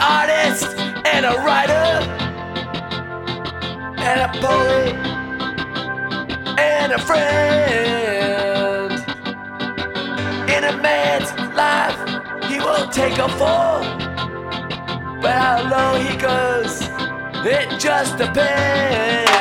artist and a writer and a poet and a friend. In a man's life, he will take a fall. But how low he goes, it just depends.